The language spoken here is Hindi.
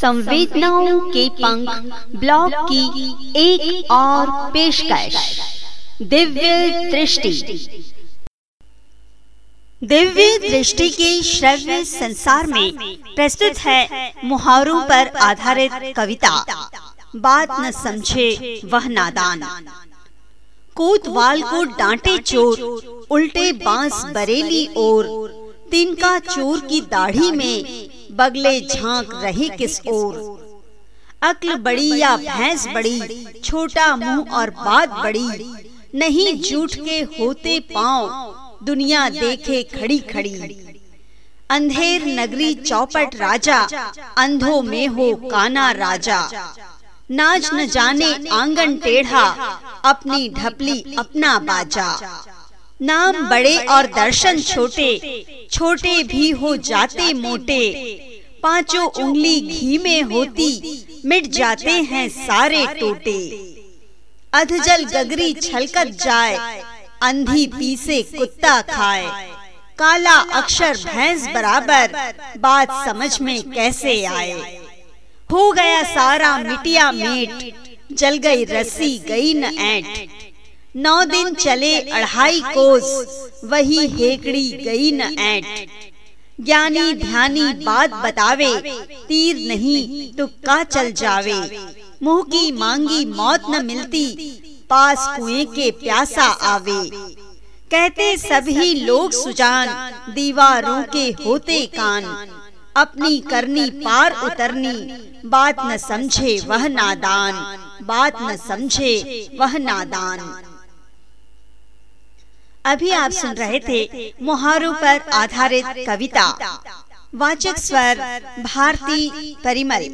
संवेदनाओं के पंख ब्लॉग की एक और पेशकश। दिव्य दृष्टि। दिव्य दृष्टि के श्रव्य संसार में प्रस्तुत है मुहारों पर आधारित कविता। बात न समझे वह नादान। कोतवाल को डांटे चोर, उल्टे बाँस बरेली और तिनका चोर की दाढ़ी में बगले झाँक रही किस ओर। अक्ल बड़ी या भैंस बड़ी, छोटा मुँह और बात बड़ी। नहीं झूठ के होते पाँव, दुनिया देखे खड़ी खड़ी। अंधेर नगरी चौपट राजा, अंधों में हो काना राजा। नाच न जाने आँगन टेढ़ा, अपनी ढपली अपना बाजा। नाम बड़े और दर्शन छोटे छोटे भी हो जाते मोटे। पाँचों उंगली घी में होती मिट जाते हैं सारे टोटे अधजल गगरी छलकत जाए अंधी पीसे कुत्ता खाए। काला अक्षर भैंस बराबर बात समझ में कैसे आए? हो गया सारा मिटिया मेट जल गई रस्सी गई न ऐट नौ दिन चले अढ़ाई कोस, वही हेकड़ी गई न ऐट ज्ञानी ध्यानी बात बतावे, तीर नहीं तो का चल जावे। मुँह की मांगी मौत न मिलती, पास कुएँ के प्यासा आवे। कहते सभी लोग सुजान, दीवारों के होते कान। अपनी करनी पार उतरनी, बात न समझे वह नादान, बात न समझे वह नादान। अभी आप सुन रहे थे मुहारों पर आधारित कविता। वाचक स्वर भारती परिमल।